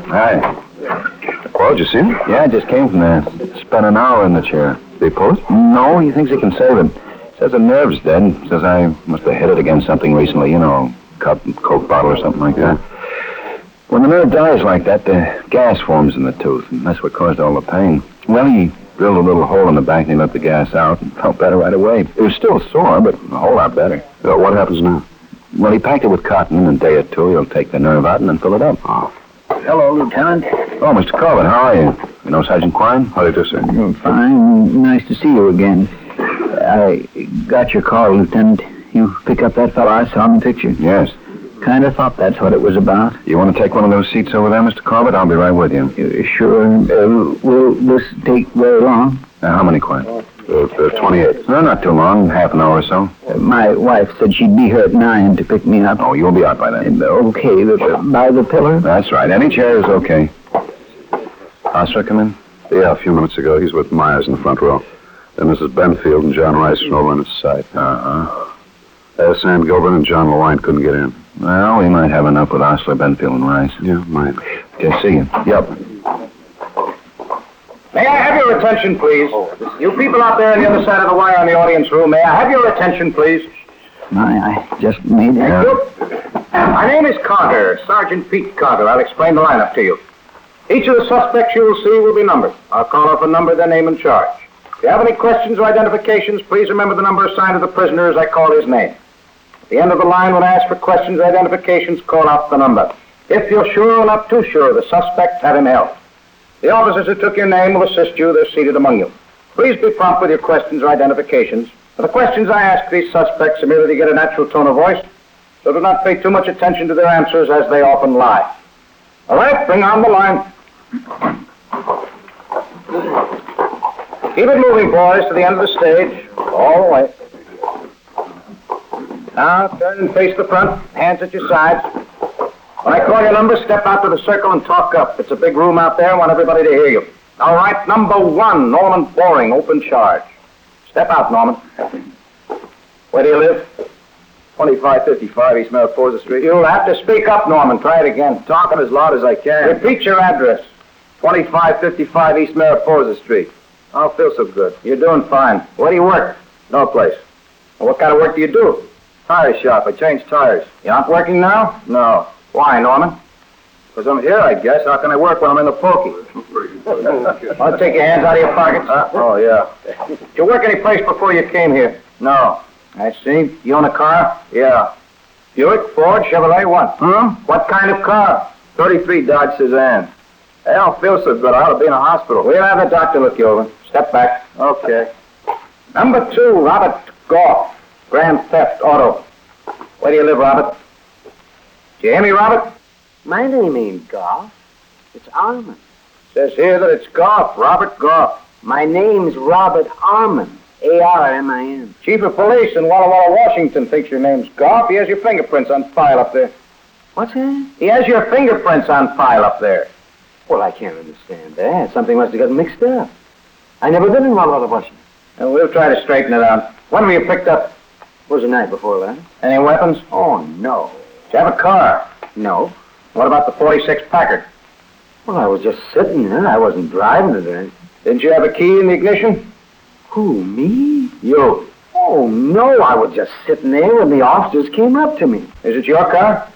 Hi, Ben. Hi. Well, did you see him? Yeah, I just came from there. Spent an hour in the chair. They pull it? No, he thinks he can save it. Says the nerve's dead. Says I must have hit it against something recently, you know, cup, coke bottle or something like that. When the nerve dies like that, the gas forms in the tooth, and that's what caused all the pain. Well, he drilled a little hole in the back and he let the gas out and felt better right away. It was still sore, but a whole lot better. Uh, what happens now? Well, he packed it with cotton. In a day or two, he'll take the nerve out and then fill it up. Oh. Hello, Lieutenant. Oh, Mr. Corbett, how are you? You know Sergeant Quine? How do you do, sir? Oh, fine. Nice to see you again. I got your call, Lieutenant. You pick up that fellow I saw in the picture. Yes. Kind of thought that's what it was about. You want to take one of those seats over there, Mr. Corbett? I'll be right with you. You sure? Uh, will this take very long? Now, how many, Quine? Uh, uh, 28. No, not too long. Half an hour or so. Uh, my wife said she'd be here at nine to pick me up. Oh, you'll be out by then. Uh, Okay, but, uh, by the pillar? That's right. Any chair is okay. Oscar, come in. Yeah, a few minutes ago. He's with Myers in the front row. Then Mrs. Benfield and John Rice are over on his side. Uh-huh. Uh, Sam Gilbert and John Lewine couldn't get in. Well, we might have enough with Osler, Benfield, and Rice. Yeah, mine. Okay, see you. Yep. May I have your attention, please? You people out there on the other side of the wire in the audience room, may I have your attention, please? My, I just made Thank you. My name is Carger, Sergeant Pete Carger. I'll explain the lineup to you. Each of the suspects you will see will be numbered. I'll call off a number, their name, and charge. If you have any questions or identifications, please remember the number assigned to the prisoner as I call his name. At the end of the line, when I ask for questions or identifications, call out the number. If you're sure or not too sure, the suspect, have him held. The officers who took your name will assist you. They're seated among you. Please be prompt with your questions or identifications. The questions I ask these suspects are merely to get a natural tone of voice, so do not pay too much attention to their answers as they often lie. All right, bring on the line. Keep it moving, boys, to the end of the stage. All the way. Now, turn and face the front, hands at your sides. When I call your number, step out to the circle and talk up. It's a big room out there. I want everybody to hear you. All right, number one, Norman Boring, open charge. Step out, Norman. Where do you live? 2555 East Forza Street. You'll have to speak up, Norman. Try it again. Talking as loud as I can. Repeat your address. 2555 East Mariposa Street. I don't feel so good. You're doing fine. Where do you work? No place. Well, what kind of work do you do? Tire shop. I change tires. You're not working now? No. Why, Norman? Because I'm here, I guess. How can I work when I'm in the pokey? I'll take your hands out of your pockets. Uh, oh, yeah. Did you work any place before you came here? No. I see. You own a car? Yeah. Buick, Ford, Chevrolet, what? Hmm? What kind of car? 33 Dodge Cezanne. I don't feel so good. I ought to be in a hospital. We'll have a doctor look you over. Step back. Okay. Number two, Robert Goff. Grand Theft Auto. Where do you live, Robert? Do you hear me, Robert? My name ain't Goff. It's Armand. Says here that it's Goff, Robert Goff. My name's Robert Armand. A-R-M-I-N. Chief of Police in Walla Walla, Washington thinks your name's Goff. He has your fingerprints on file up there. What's that? He has your fingerprints on file up there. Well, I can't understand that. Something must have gotten mixed up. I never been in Walla Walla, Washington. And we'll try to straighten it out. When were you picked up? Was the night before last. Any weapons? Oh, no. You have a car? No. What about the 46 Packard? Well, I was just sitting there. I wasn't driving it or anything. Didn't you have a key in the ignition? Who, me? You. Oh, no. I was just sitting there when the officers came up to me. Is it your car?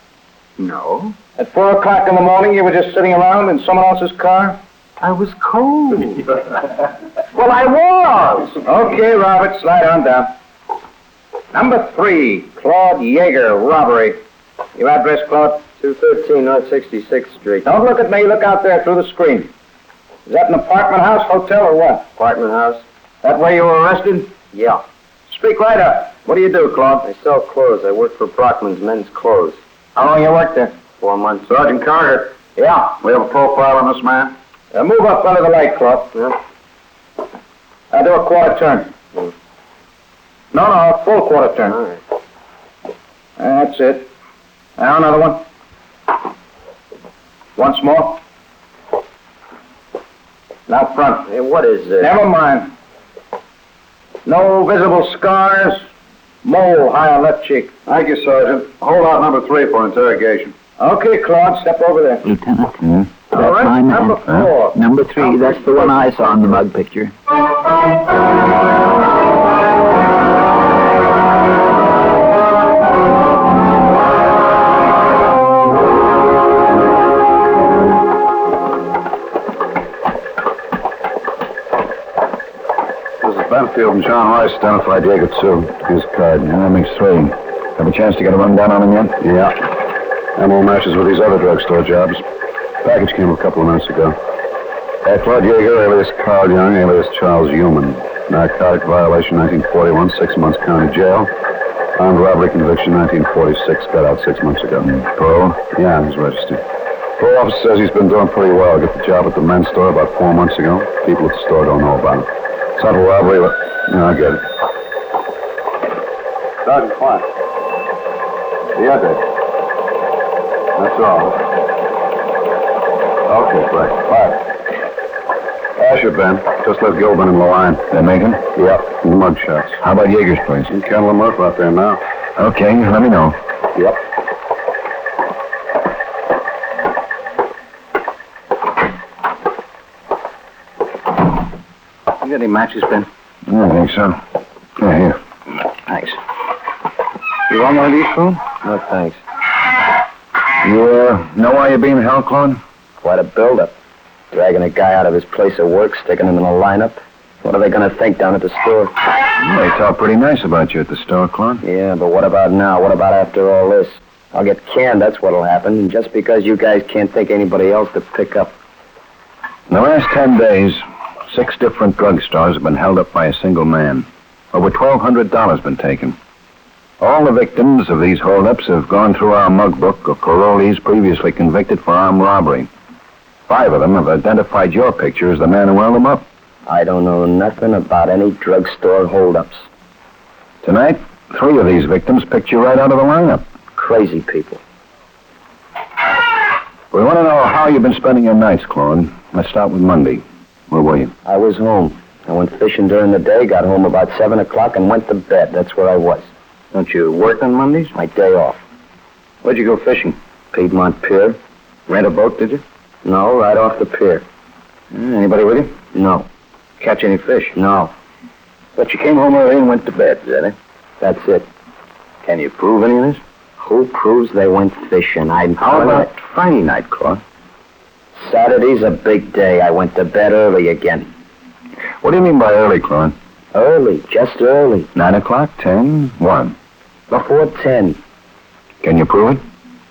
No. At four o'clock in the morning, you were just sitting around in someone else's car? I was cold. Well, I was. Okay, Robert, slide on down. Number three, Claude Yeager, robbery. Your address, Claude? 213 North 66th Street. Don't look at me. Look out there through the screen. Is that an apartment house, hotel, or what? Apartment house? That way you were arrested? Yeah. Speak right up. What do you do, Claude? I sell clothes. I work for Brockman's Men's Clothes. How long you worked there? Four months. Sergeant Carger, Yeah. we have a profile on this man. Uh, move up under the light, Claude. Yeah. I'll do a quarter turn. Hmm. No, no, a full quarter turn. All right. That's it. Now another one. Once more. Now front. Hey, what is this? Never mind. No visible scars. Mole high on left cheek. Thank you, Sergeant. Hold out number three for interrogation. Okay, Claude, step over there. Lieutenant, Hmm? that's All right, my man. number four. Number three, that's the one I saw in the mug picture. Benfield and John Rice identified too. Here's a card. Yeah, that makes three. Have a chance to get a rundown on him yet? Yeah. Ammo matches with these other drugstore jobs. Package came a couple of minutes ago. Uh, Claude Yeager, alias Carl Young, alias Charles Human. Narcotic violation, 1941, six months county jail. Armed robbery conviction, 1946, got out six months ago. Parole? Yeah, he's registered. Parole officer says he's been doing pretty well. Got the job at the men's store about four months ago. People at the store don't know about it. Subtle robbery, but... No, I get it. Sergeant Clark. Yeah, Dave. That's all. Okay, great. Bye. Asher, Ben. Just left Gilbin in the line. They're making? Yep. Mug shots. How about Yeager's place? In Kendall and Murphy out there now. Okay, let me know. Yep. Any matches, Ben? Yeah, I think so. Yeah, here. Thanks. You want one of these, Fool? No, thanks. You, uh, know why you're being held, Claude? Quite a build-up. Dragging a guy out of his place of work, sticking him in a lineup. What are they going to think down at the store? They talk pretty nice about you at the store, Claude. Yeah, but what about now? What about after all this? I'll get canned, that's what'll happen. Just because you guys can't think anybody else to pick up. In the last ten days, six different drugstores have been held up by a single man. Over $1,200 been taken. All the victims of these holdups have gone through our mug book of parolees previously convicted for armed robbery. Five of them have identified your picture as the man who held them up. I don't know nothing about any drugstore holdups. Tonight, three of these victims picked you right out of the lineup. Crazy people. We want to know how you've been spending your nights, Claude. Let's start with Monday. Where were you? I was home. I went fishing during the day, got home about 7 o'clock, and went to bed. That's where I was. Don't you work on Mondays? My day off. Where'd you go fishing? Piedmont Pier? Rent a boat, did you? No, right off the pier. Eh, anybody with you? No, Catch any fish? no. But you came home early and went to bed, is that it? That's it. Can you prove any of this? Who proves they went fishing? I How about Friday night, Claude? Saturday's a big day. I went to bed early again. What do you mean by early, Claude? Early, just early. Nine o'clock, ten, one. Before 10. Can you prove it?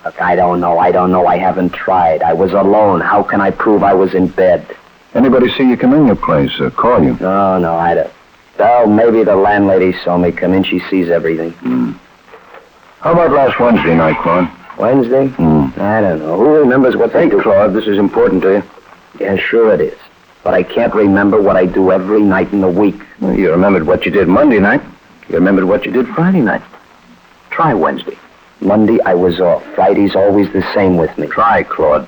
Look, I don't know. I don't know. I haven't tried. I was alone. How can I prove I was in bed? Anybody see you come in your place or call you? No, no, I don't. Well, maybe the landlady saw me come in. She sees everything. Hmm. How about last Wednesday night, Claude? Wednesday? Hmm. I don't know. Who remembers what they Hey, do? Claude, this is important to you. Yeah, sure it is. But I can't remember what I do every night in the week. Well, you remembered what you did Monday night. You remembered what you did Friday night. Try Wednesday. Monday, I was off. Friday's always the same with me. Try, Claude.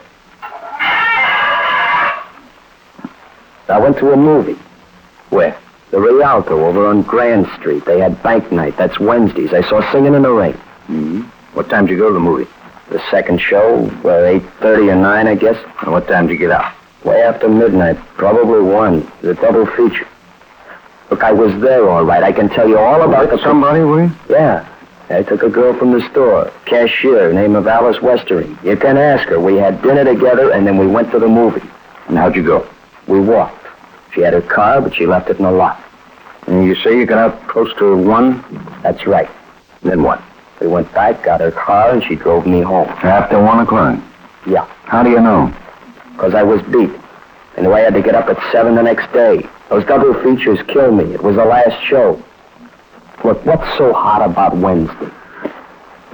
I went to a movie. Where? The Rialto over on Grand Street. They had bank night. That's Wednesdays. I saw Singing in the Rain. Mm-hmm. What time did you go to the movie? The second show, well, 8.30 or 9, I guess. And what time did you get out? Way after midnight. Probably 1. The double feature. Look, I was there all right. I can tell you all about the... Somebody, were you? Yeah. I took a girl from the store. Cashier, name of Alice Westering. You can ask her. We had dinner together, and then we went to the movie. And how'd you go? We walked. She had her car, but she left it in the lot. And you say you got out close to one? That's right. Then what? We went back, got her car, and she drove me home. After one o'clock. Yeah. How do you know? Because I was beat. I knew I had to get up at 7 the next day. Those double features killed me. It was the last show. Look, what's so hot about Wednesday?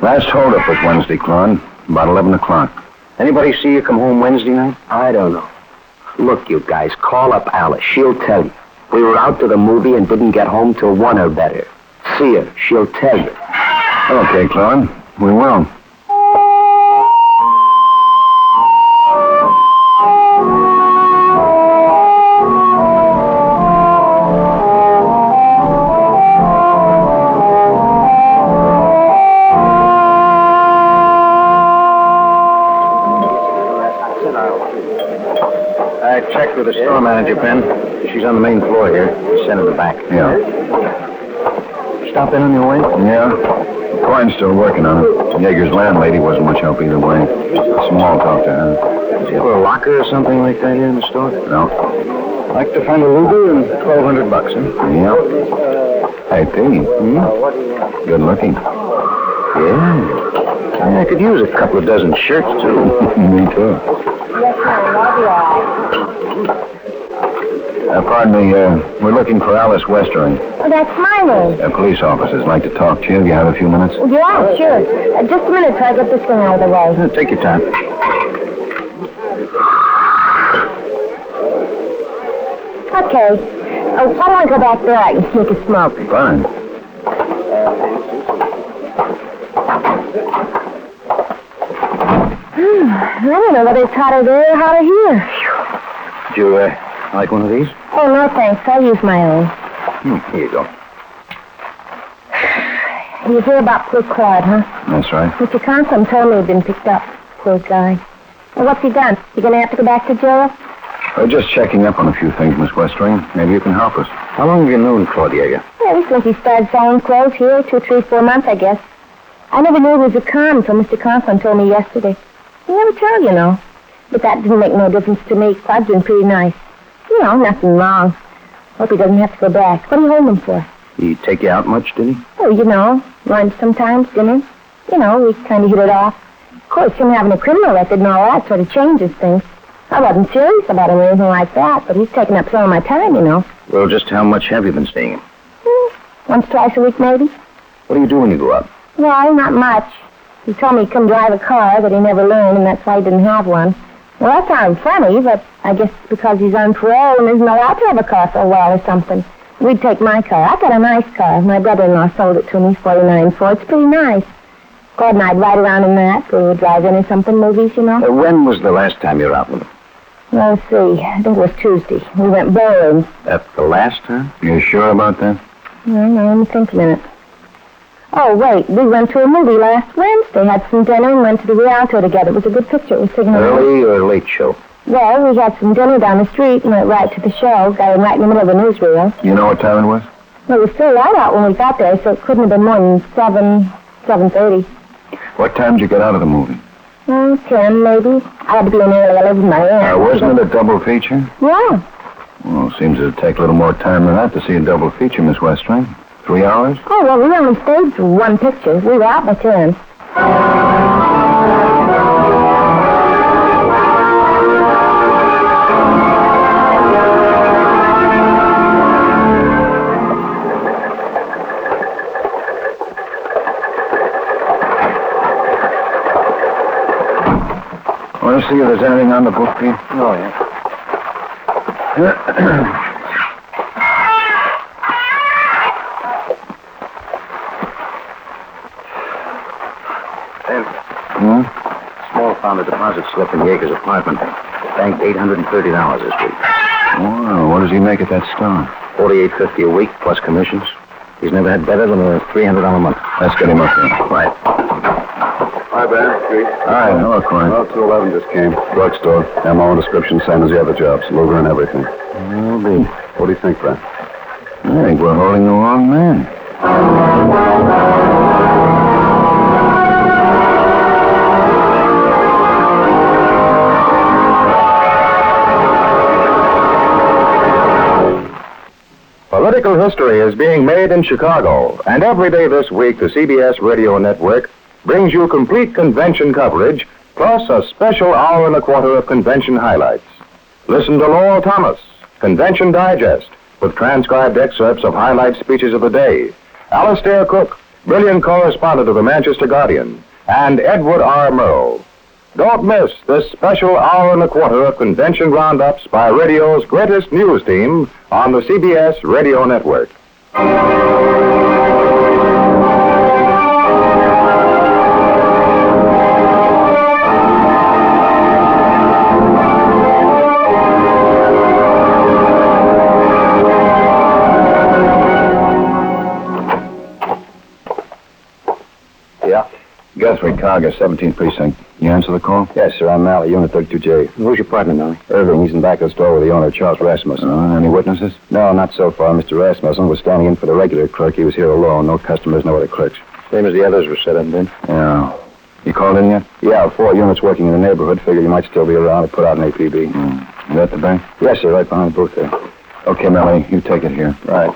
Last holdup was Wednesday, Claude. About 11 o'clock. Anybody see you come home Wednesday night? I don't know. Look, you guys, call up Alice. She'll tell you. We were out to the movie and didn't get home till 1 or better. See her. She'll tell you. Okay, Claude. We will. I checked with the store manager, Ben. She's on the main floor here. In the back. Yeah. Stop in on your way? Yeah. Coyne's still working on it. Yeager's landlady wasn't much help either way. Small talk to her. Does he have a locker or something like that here in the store? No. I'd Like to find a Luger and twelve hundred bucks, huh? Yeah. Hey, Pete. Hmm? Good looking. Yeah. I could use a couple of dozen shirts, too. Me, too. Yes, I love you all. Uh, pardon me, uh, we're looking for Alice Westering. Oh, that's my name. Uh, police officers like to talk to you. Do you have a few minutes? Yeah, sure. Uh, just a minute till I get this thing out of the way. Uh, take your time. Okay. Uh, why don't I go back there? I can sneak a smoke. Fine. I don't know whether it's hotter there or hotter here. Did you, uh, like one of these? Oh, no, thanks. I'll use my own. Hmm, here you go. You hear about poor Claude, huh? That's right. Mr. Conklin told me he'd been picked up. Poor guy. Well, what's he done? You gonna have to go back to jail? We're just checking up on a few things, Miss Westring. Maybe you can help us. How long have you known Claude Yeager? Yeah, since he started selling clothes here, two, three, four months, I guess. I never knew he was a con until Mr. Conklin told me yesterday. He never tell, you know. But that didn't make no difference to me. Claude's been pretty nice. You know, nothing wrong. Hope he doesn't have to go back. What do you hold him for? He take you out much, did he? Oh, you know, lunch sometimes, dinner. You know, we kind of hit it off. Of course, him having a criminal record and all that sort of changes things. I wasn't serious about him or anything like that, but he's taken up some of my time, you know. Well, just how much have you been seeing him? Hmm, once, twice a week, maybe. What do you do when you go out? Well, not much. He told me he couldn't drive a car, that he never learned, and that's why he didn't have one. Well, that sounds funny, but I guess it's because he's on parole and isn't allowed to have a car for a while or something. We'd take my car. I got a nice car. My brother-in-law sold it to me, 49 Ford. It's pretty nice. Claude and I'd ride around in that. We would drive in or something, movies, you know. Uh, when was the last time you were out with him? Let's see. I think it was Tuesday. We went bowling. That's the last time? You sure about that? No, no, let me think a minute. Oh, wait. We went to a movie last Wednesday, had some dinner, and went to the Rialto together. It was a good picture. It was taken Early or late show? Well, we had some dinner down the street and went right to the show. Got in right in the middle of the newsreel. You know what time it was? Well, it was still light out when we got there, so it couldn't have been more than seven, seven thirty. What time did you get out of the movie? Ten maybe. I had to be in early. I live with my aunt. Uh, wasn't it a double feature? Yeah. Well, it seems it'd take a little more time than that to see a double feature, Miss Westring. Three hours? Oh, well, we only stayed for one picture. We were out by ten. Want to see if there's anything on the book, Pete? Oh, yeah. Hmm? Small found a deposit slip in Yeager's apartment. Banked $830 this week. Wow, what does he make at that store? Forty-eight fifty a week plus commissions. He's never had better than a three hundred dollar month. Let's get him up here. Right. Hi, Ben. Pete. All right, hello, Coyne. Well, 211 just came. Drugstore. MO and description, same as the other jobs. Luger and everything. Will be. What do you think, Ben? I think we're holding the wrong man. Political history is being made in Chicago, and every day this week, the CBS Radio Network brings you complete convention coverage, plus a special hour and a quarter of convention highlights. Listen to Lowell Thomas, Convention Digest, with transcribed excerpts of highlight speeches of the day. Alistair Cooke, brilliant correspondent of the Manchester Guardian, and Edward R. Murrow. Don't miss this special hour and a quarter of convention roundups by radio's greatest news team on the CBS Radio Network. Guthrie Carger, 17th Precinct. You answer the call? Yes, sir. I'm Malley, Unit 32J. Who's your partner, Malley? Irving. He's in back of the store with the owner, Charles Rasmussen. Uh, any witnesses? No, not so far. Mr. Rasmussen was standing in for the regular clerk. He was here alone. No customers, no other clerks. Same as the others were set up, then. Yeah. You called in yet? Yeah, four units working in the neighborhood. Figured you might still be around. I put out an APB. Mm. You at the bank? Yes, sir. Right behind the booth there. Okay, Melanie, you take it here. Right.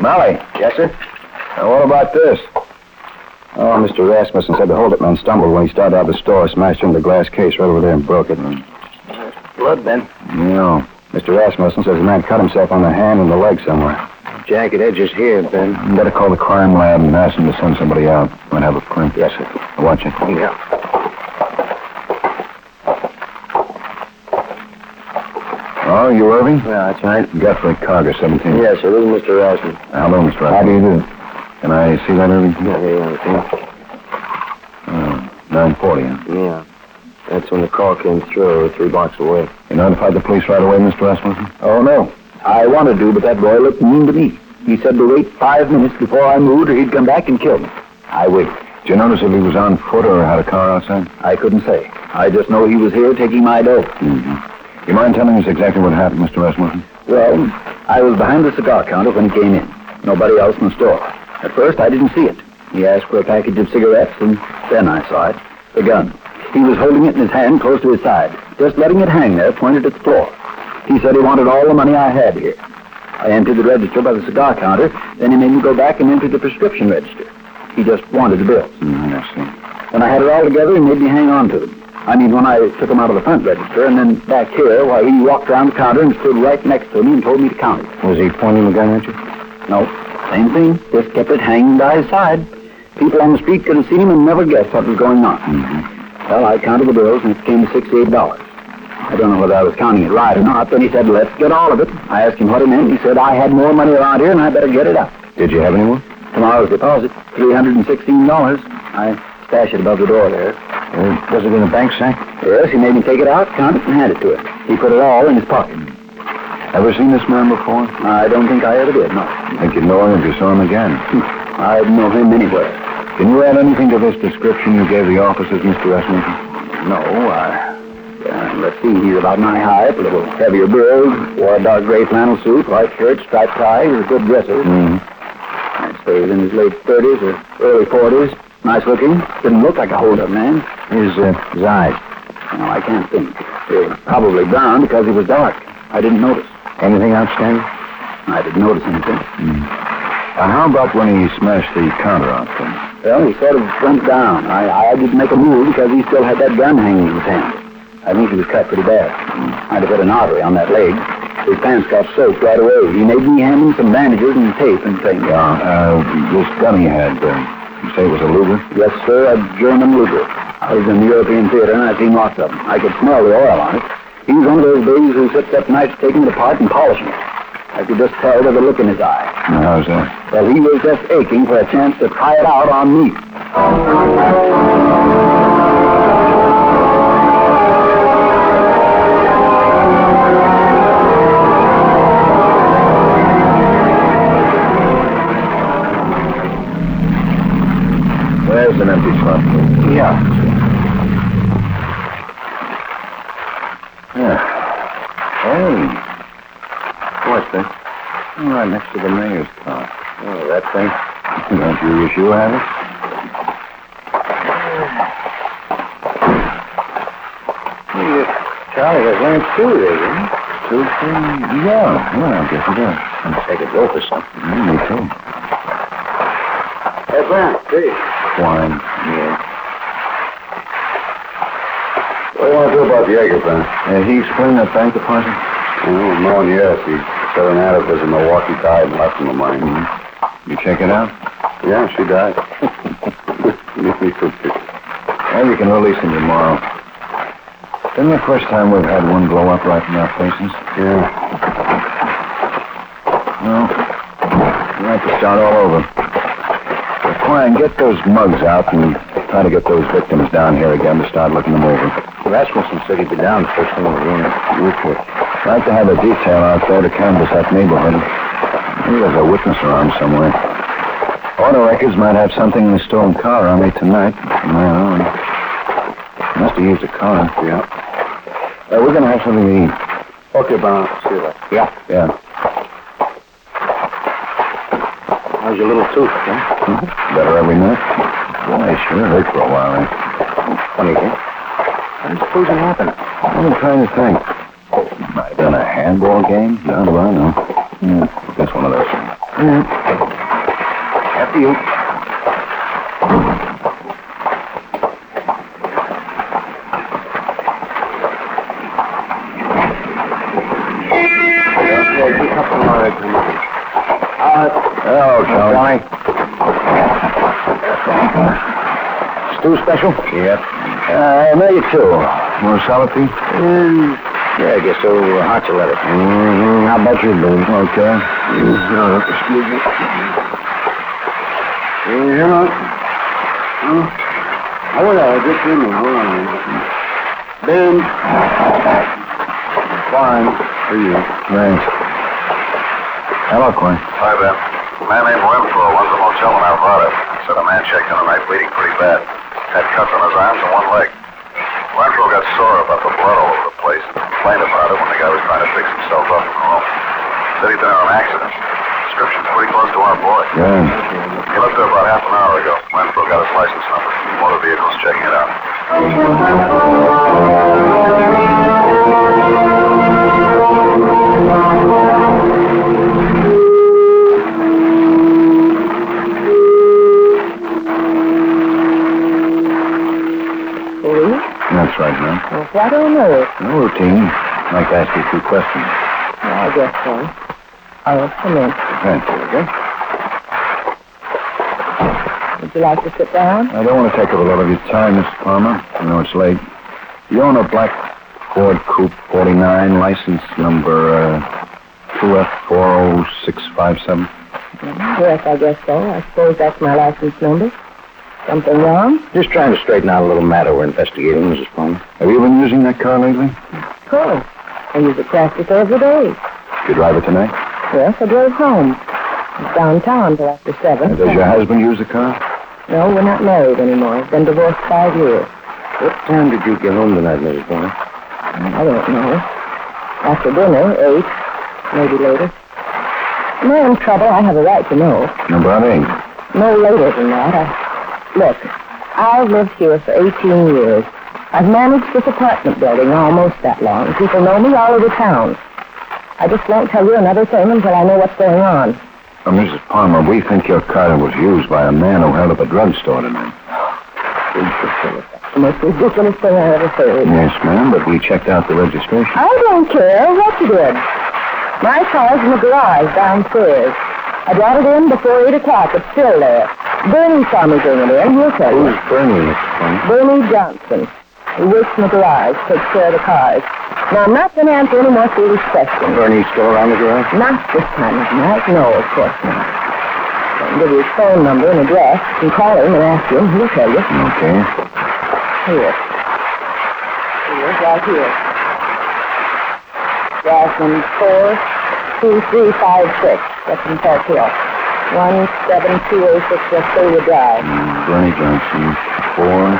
Molly. Yes, sir? Now, what about this? Oh, Mr. Rasmussen said the holdup man stumbled when he started out of the store, smashed into the glass case right over there and broke it. Blood, Ben. No. Mr. Rasmussen says the man cut himself on the hand and the leg somewhere. Jagged edges here, Ben. You better call the crime lab and ask them to send somebody out. Might have a print. Yes, sir. Watch it. Yeah. Oh, you Irving? Yeah, that's right. Guthrie Carger, 17. Yes, sir. This is Mr. Rasmussen. Hello, Mr. How do you do? Can I see that, Irving? Yeah, there you are? Uh, 940, huh? Yeah. That's when the call came through, three blocks away. You notified the police right away, Mr. Rasmussen? Oh, no. I wanted to, but that boy looked mean to me. He said to wait five minutes before I moved or he'd come back and kill me. I waited. Did you notice if he was on foot or had a car outside? I couldn't say. I just know he was here taking my dough. Mm-hmm. You mind telling us exactly what happened, Mr. Rasmussen? Well, I was behind the cigar counter when he came in. Nobody else in the store. At first, I didn't see it. He asked for a package of cigarettes, and then I saw it. The gun. He was holding it in his hand close to his side, just letting it hang there, pointed at the floor. He said he wanted all the money I had here. I entered the register by the cigar counter, then he made me go back and enter the prescription register. He just wanted the bills. Mm, I see. When I had it all together, he made me hang on to them. I mean, when I took them out of the front register, and then back here, while he walked around the counter and stood right next to me and told me to count it. Was he pointing the gun at you? No, same thing. Just kept it hanging by his side. People on the street could have seen him and never guessed what was going on. Well, I counted the bills, and it came to $68. I don't know whether I was counting it right or not. Then he said, let's get all of it. I asked him what he meant. He said, I had more money around here, and I better get it out. Did you have any more? Tomorrow's deposit, $316. I stashed it above the door there. Uh, was it in a bank sack? Yes, he made me take it out, count it, and hand it to him. He put it all in his pocket. Ever seen this man before? I don't think I ever did, no. Think you'd know him if you saw him again. I'd know him anywhere. Can you add anything to this description you gave the officers, Mr. Rasmussen? No, I... Uh, let's see, he's about my height, a little heavier build, wore a dark gray flannel suit, white shirt, striped tie, was a good dresser. Mm. I'd say he was in his late 30s or early 40s. Nice looking. Didn't look like a hold-up man. His, uh, his eyes. No, I can't think. They were probably brown because he was dark. I didn't notice. Anything outstanding? I didn't notice anything. Uh, how about when he smashed the counter out for? Well, he sort of went down. I, I didn't make a move because he still had that gun hanging in his hand. I think he was cut pretty bad. I'd have hit an artery on that leg. His pants got soaked right away. He made me hand him some bandages and tape and things. Uh, this gun he had, uh, you say it was a Luger? Yes, sir, a German Luger. I was in the European theater and I've seen lots of them. I could smell the oil on it. He was one of those babies who sits up nights taking it apart and polishing it. I could just tell by the look in his eye. How's that? Well, he was just aching for a chance to try it out on me. There's an empty slot. Yeah. Yeah. Hey. What's that? Oh, right next to the mayor's car. Oh, that thing. Don't you wish you had it? Charlie has learned too, there, didn't Two, three? Yeah, yeah, I guess it does. he? Take a dope or something. Mm, me too. Hey, Brent, see. Wine. Yeah. What do you want to do about Yeager, Ben? Uh, he explained that bank deposit? Oh, no, yes. He said an addict was in Milwaukee died and left him the money. You check it out? Yeah, she died. Well, you can release him tomorrow. Isn't the first time we've had one blow up right in our faces? yeah. No. We have to start all over. Quine, get those mugs out and try to get those victims down here again to start looking them over. Rasmussen said he'd be down the first thing in the morning. Okay. I'd like to have a detail out there to canvass that neighborhood. Maybe there's a witness around somewhere. Auto records might have something in the stolen car on me tonight. own. Must have used a car. Yeah. Uh, we're going to have something to eat. Okay, Ben. See you later. Yeah. Yeah. How's your little tooth, huh? Better every night. Boy, sure hurt for a while, eh? Funny, huh? How did suppose it happened? I'm trying to think. Might have been a handball game. Down the line, no. Yeah, that's one of those things. You. Oh, Johnny. Stew special? Yep. Uh, maybe two. More salad, Pete? Mm, yeah, I guess so. Uh, hot you letter. Mm-hmm. How about you, Boone? Okay. No, excuse me. You know. Oh, hold on, just a minute. Hold on. Ben. Fine. For you. Thanks. Hello, Quinn. Hi, Ben. A man named Renfro runs a motel in Alvarado. Said a man checked in tonight bleeding pretty bad. Had cuts on his arms and one leg. Renfro got sore about the blood all over the place and complained about it when the guy was trying to fix himself up from home. Said he'd been in an accident. Description's pretty close to our boy. Good. He left there about half an hour ago. Renfro got his license number. Motor vehicle's checking it out. Police? That's right, man. Well, what on earth? No routine. I'd like to ask you a few questions. Well, I guess so. I'll come in. Thank you. Okay? Would you like to sit down? I don't want to take up a lot of your time, Mr. Palmer. I know it's late. You own a black Ford Coupe 49, license number uh, 2F40657. Yes, I guess so. I suppose that's my license number. Something wrong? Just trying to straighten out a little matter we're investigating, Mrs. Palmer. Have you been using that car lately? Of course. I use it practice every day. Did you drive it tonight? Yes, I drove home. Downtown till after seven. And does your husband use the car? No, we're not married anymore. We've been divorced five years. What time did you get home tonight, Mrs. Palmer? I don't know. After dinner, eight, maybe later. Am I in trouble? I have a right to know. About eight. No later than that. I... Look, I've lived here for 18 years. I've managed this apartment building almost that long. People know me all over town. I just won't tell you another thing until I know what's going on. Uh, Mrs. Palmer, we think your car was used by a man who held up a drugstore tonight. The most ridiculous thing I ever heard. Yes, ma'am, but we checked out the registration. I don't care what you did. My car's in the garage downstairs. I brought it in before 8 o'clock. It's still there. Bernie saw me bring it in. He'll tell you. Who's Bernie, Mrs. Palmer? Bernie Johnson. He works in the garage, takes care of the cars. Now, I'm not going to answer any more foolish questions. Bernie's still around the garage? Not this time of night. No, of course not. I can give you his phone number and address. You can call him and ask him. He'll tell you. Okay. Here. Here, right here. Jasmine 42356. 2356, in Park Hill. 17286 West Drive. Mm, Bernie Johnson, 4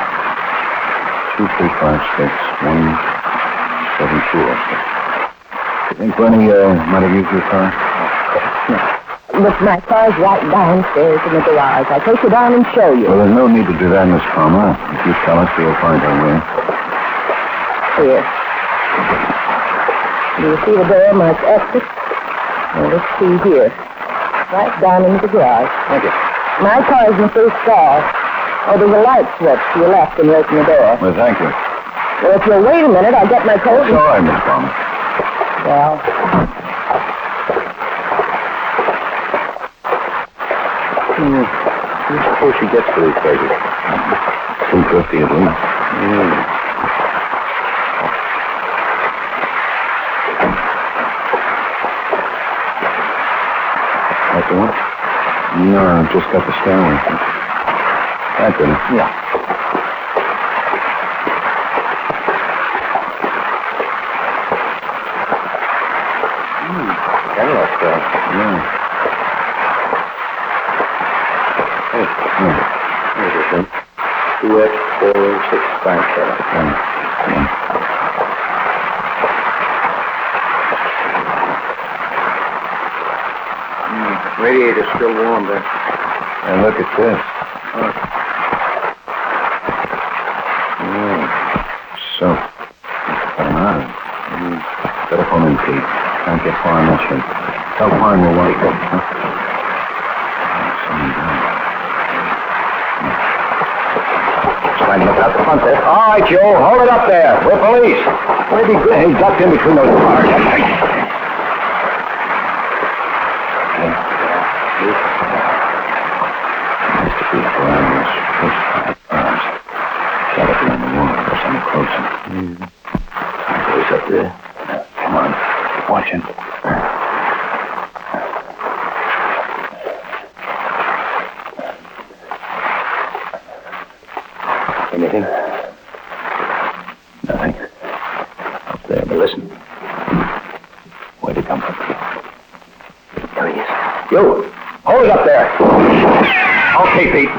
2356, wasn't sure. You think Bernie uh, might have used your car? No. Look, my car's right downstairs in the garage. I'll take you down and show you. Well, there's no need to do that, Miss Palmer. If you tell us, we'll find our way. Here. Do you see the door marks exit? Let's see here. Right down into the garage. Thank you. My car's in the first car. Oh, there's a light switch to your left when you open the door. Well, thank you. Well, if you'll wait a minute, I'll get my coat. It's all right, Miss Palmer. Well, do you suppose she gets for these papers? Two fifty at least. That's the one? No, just got the Stanley. That's it. Yeah. Stuff. Yeah. Hey, yeah. Here's the thing. Two X four six five seven. Radiator's still warm there. And look at this. Yeah. So, uh, mm, better phone in, Pete. Can't get far on Tell Klein we'll wait. Huh? Out the front there. All right, Joe, hold it up there. We're police. We'll good. He's ducked in between those cars. Mr. Pete Brown's first five bars. Got it on the wall or something closer. Goes up there. Come on. Watch him. Anything? Nothing. Up there, but listen. Where'd it come from? There he is. You, hold it up there. Okay, Pete.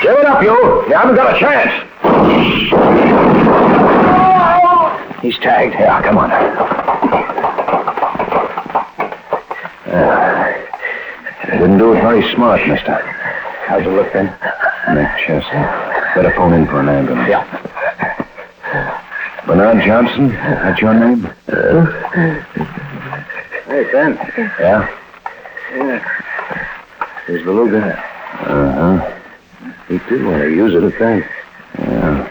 Give it up, you. You haven't got a chance. He's tagged. Yeah, come on. Didn't do it very smart, mister. How's it look, Ben? Neck, chest. Better phone in for an ambulance. Yeah. Bernard Johnson, that's your name? Hey, Ben. Yeah? Yeah. Here's the Luger. Uh-huh. He did want to use it I think. Yeah.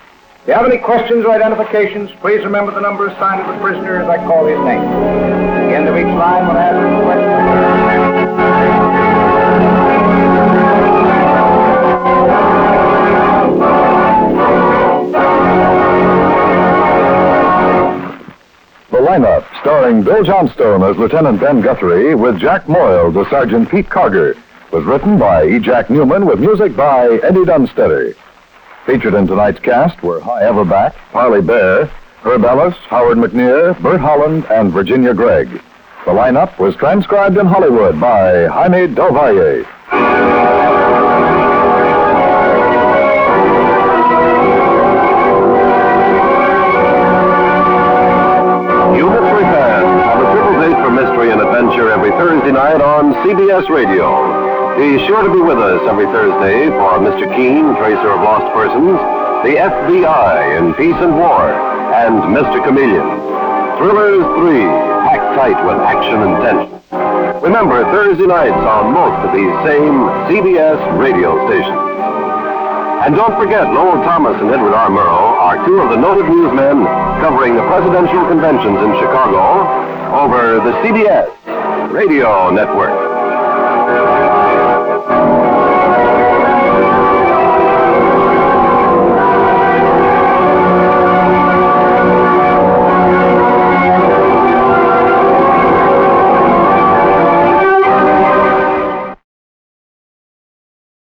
If you have any questions or identifications, please remember the number assigned to the prisoner as I call his name. At the end of each line, asked a question. The lineup, starring Bill Johnstone as Lieutenant Ben Guthrie with Jack Moyles as Sergeant Pete Carger, was written by E. Jack Neuman with music by Eddie Dunstedter. Featured in tonight's cast were Hy Averback, Parley Baer, Herb Ellis, Howard McNear, Bert Holland, and Virginia Gregg. The lineup was transcribed in Hollywood by Jaime Del Valle. You have prepared the triple date for mystery and adventure every Thursday night on CBS Radio. Be sure to be with us every Thursday for Mr. Keene, Tracer of Lost Persons, the FBI in Peace and War, and Mr. Chameleon. Thrillers 3, packed tight with action and tension. Remember, Thursday nights on most of these same CBS radio stations. And don't forget, Lowell Thomas and Edward R. Murrow are two of the noted newsmen covering the presidential conventions in Chicago over the CBS Radio Network.